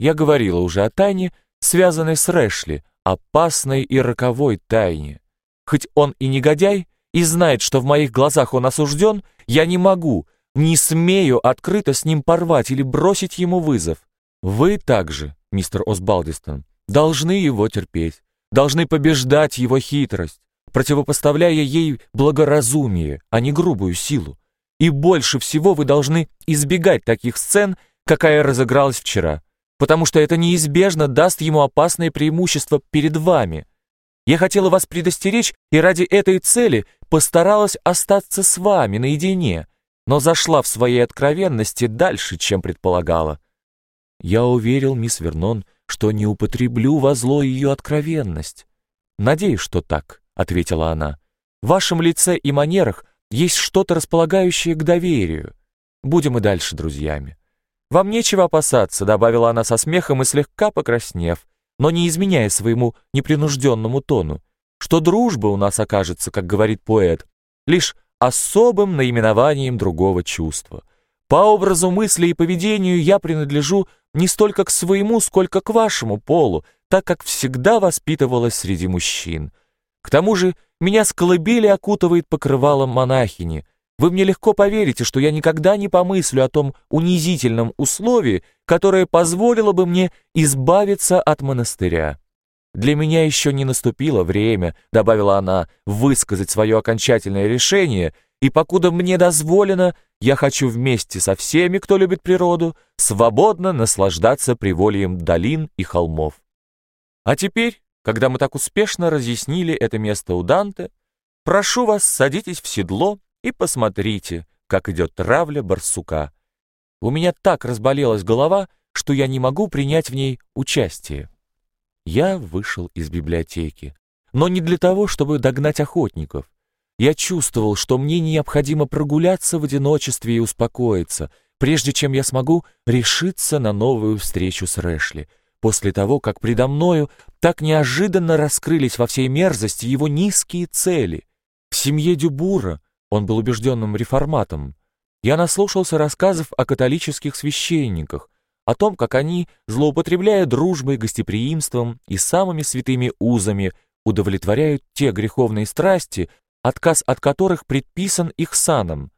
Я говорила уже о тайне, связанной с Рэшли, опасной и роковой тайне. Хоть он и негодяй, и знает, что в моих глазах он осужден, я не могу, не смею открыто с ним порвать или бросить ему вызов. Вы также, мистер Осбалдистон, должны его терпеть, должны побеждать его хитрость, противопоставляя ей благоразумие, а не грубую силу. И больше всего вы должны избегать таких сцен, какая разыгралась вчера, потому что это неизбежно даст ему опасное преимущество перед вами. Я хотела вас предостеречь и ради этой цели постаралась остаться с вами наедине, но зашла в своей откровенности дальше, чем предполагала. Я уверил мисс Вернон, что не употреблю во зло ее откровенность. «Надеюсь, что так», — ответила она. «В вашем лице и манерах есть что-то располагающее к доверию. Будем и дальше друзьями». «Вам нечего опасаться», — добавила она со смехом и слегка покраснев, но не изменяя своему непринужденному тону, что дружба у нас окажется, как говорит поэт, лишь особым наименованием другого чувства. По образу мысли и поведению я принадлежу не столько к своему, сколько к вашему полу, так как всегда воспитывалась среди мужчин. К тому же меня с колыбели окутывает покрывалом монахини. Вы мне легко поверите, что я никогда не помыслю о том унизительном условии, которое позволило бы мне избавиться от монастыря. «Для меня еще не наступило время», — добавила она, — «высказать свое окончательное решение, и покуда мне дозволено, я хочу вместе со всеми, кто любит природу, свободно наслаждаться привольем долин и холмов. А теперь, когда мы так успешно разъяснили это место у Данте, прошу вас, садитесь в седло и посмотрите, как идет травля барсука. У меня так разболелась голова, что я не могу принять в ней участие. Я вышел из библиотеки, но не для того, чтобы догнать охотников. Я чувствовал, что мне необходимо прогуляться в одиночестве и успокоиться, прежде чем я смогу решиться на новую встречу с Рэшли, после того, как предо мною так неожиданно раскрылись во всей мерзости его низкие цели. В семье Дюбура он был убежденным реформатом. Я наслушался рассказов о католических священниках, о том, как они, злоупотребляя дружбой, гостеприимством и самыми святыми узами, удовлетворяют те греховные страсти, отказ от которых предписан их саном.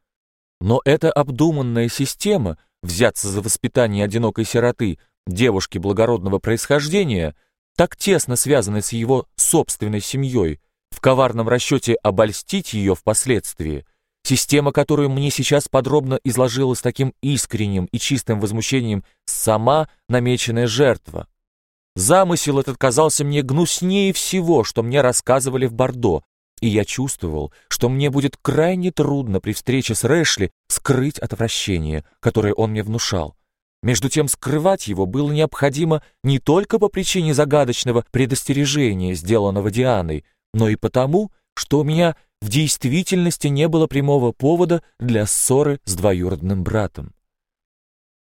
Но эта обдуманная система, взяться за воспитание одинокой сироты, девушки благородного происхождения, так тесно связанной с его собственной семьей, в коварном расчете обольстить ее впоследствии, Система, которую мне сейчас подробно изложила с таким искренним и чистым возмущением сама намеченная жертва. Замысел этот казался мне гнуснее всего, что мне рассказывали в Бордо, и я чувствовал, что мне будет крайне трудно при встрече с Рэшли скрыть отвращение, которое он мне внушал. Между тем скрывать его было необходимо не только по причине загадочного предостережения, сделанного Дианой, но и потому, что у меня в действительности не было прямого повода для ссоры с двоюродным братом.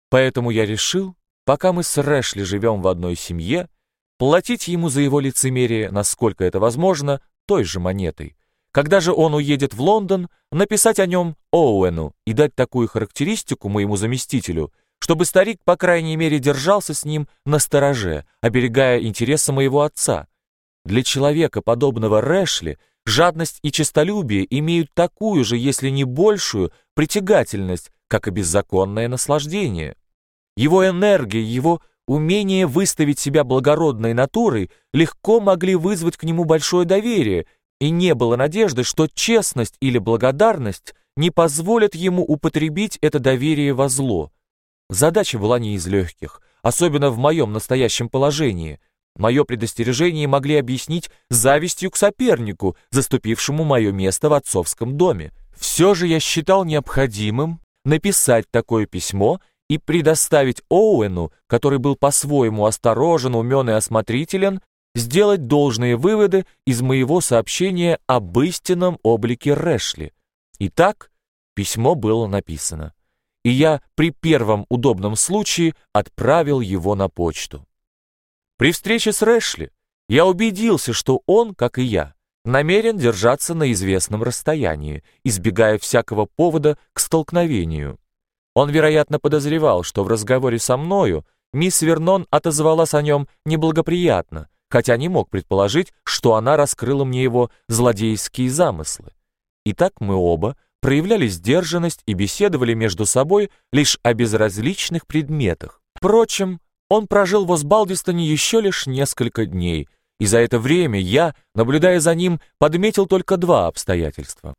Поэтому я решил, пока мы с Рэшли живем в одной семье, платить ему за его лицемерие, насколько это возможно, той же монетой. Когда же он уедет в Лондон, написать о нем Оуэну и дать такую характеристику моему заместителю, чтобы старик, по крайней мере, держался с ним на стороже, оберегая интересы моего отца. Для человека, подобного Рэшли, Жадность и честолюбие имеют такую же, если не большую, притягательность, как и беззаконное наслаждение. Его энергия, его умение выставить себя благородной натурой легко могли вызвать к нему большое доверие, и не было надежды, что честность или благодарность не позволят ему употребить это доверие во зло. Задача была не из легких, особенно в моем настоящем положении – Мое предостережение могли объяснить завистью к сопернику, заступившему мое место в отцовском доме. Все же я считал необходимым написать такое письмо и предоставить Оуэну, который был по-своему осторожен, умен и осмотрителен, сделать должные выводы из моего сообщения об истинном облике Рэшли. Итак, письмо было написано, и я при первом удобном случае отправил его на почту. При встрече с Рэшли я убедился, что он, как и я, намерен держаться на известном расстоянии, избегая всякого повода к столкновению. Он, вероятно, подозревал, что в разговоре со мною мисс Вернон отозвалась о нем неблагоприятно, хотя не мог предположить, что она раскрыла мне его злодейские замыслы. Итак, мы оба проявляли сдержанность и беседовали между собой лишь о безразличных предметах. Впрочем, он прожил в Осбалдистоне еще лишь несколько дней, и за это время я, наблюдая за ним, подметил только два обстоятельства.